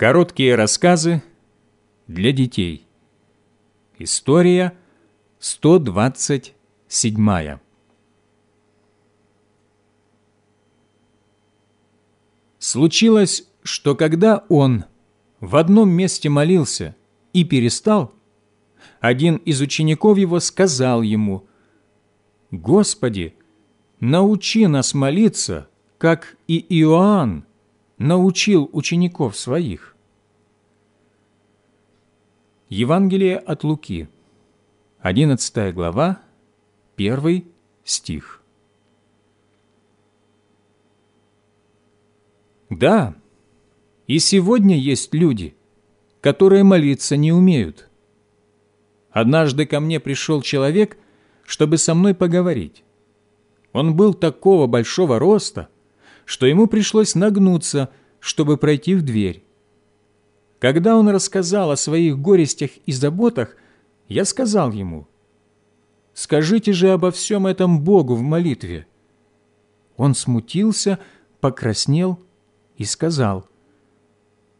Короткие рассказы для детей. История 127. Случилось, что когда он в одном месте молился и перестал, один из учеников его сказал ему, «Господи, научи нас молиться, как и Иоанн научил учеников своих». Евангелие от Луки, 11 глава, 1 стих. Да, и сегодня есть люди, которые молиться не умеют. Однажды ко мне пришел человек, чтобы со мной поговорить. Он был такого большого роста, что ему пришлось нагнуться, чтобы пройти в дверь. Когда он рассказал о своих горестях и заботах, я сказал ему, «Скажите же обо всем этом Богу в молитве». Он смутился, покраснел и сказал,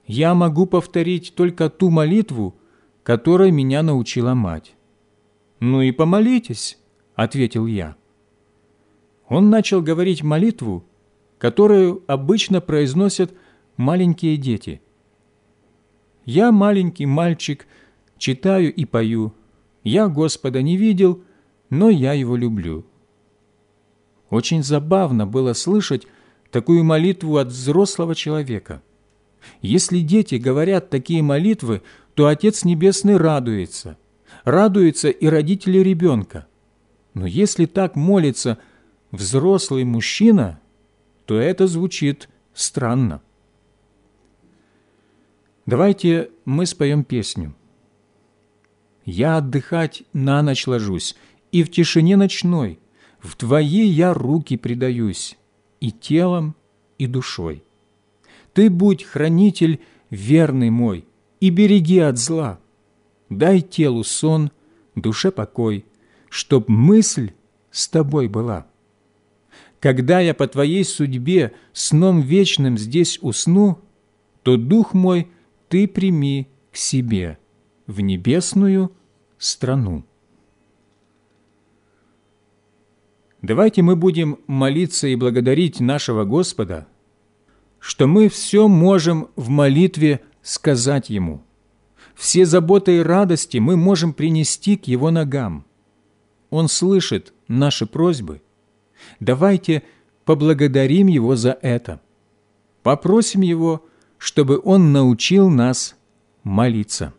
«Я могу повторить только ту молитву, которой меня научила мать». «Ну и помолитесь», — ответил я. Он начал говорить молитву, которую обычно произносят маленькие дети — я маленький мальчик, читаю и пою. Я Господа не видел, но я Его люблю». Очень забавно было слышать такую молитву от взрослого человека. Если дети говорят такие молитвы, то Отец Небесный радуется. Радуется и родители ребенка. Но если так молится взрослый мужчина, то это звучит странно. Давайте мы споем песню. «Я отдыхать на ночь ложусь, и в тишине ночной в Твои я руки предаюсь, и телом, и душой. Ты будь хранитель верный мой, и береги от зла. Дай телу сон, душе покой, чтоб мысль с Тобой была. Когда я по Твоей судьбе сном вечным здесь усну, то дух мой – ты прими к себе в небесную страну. Давайте мы будем молиться и благодарить нашего Господа, что мы все можем в молитве сказать Ему. Все заботы и радости мы можем принести к Его ногам. Он слышит наши просьбы. Давайте поблагодарим Его за это. Попросим Его чтобы Он научил нас молиться.